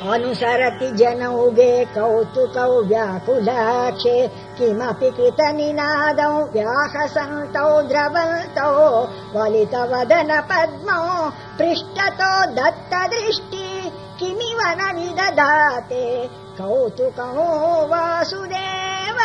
अनुसरति जनौगे कौतुकौ व्याकुलाक्षे किमपि कृतनिनादौ व्याहसन्तौ द्रवन्तौ वलितवदन पद्मौ पृष्ठतो दत्तदृष्टि किमिव न विदधाते कौतुकौ वासुदेव।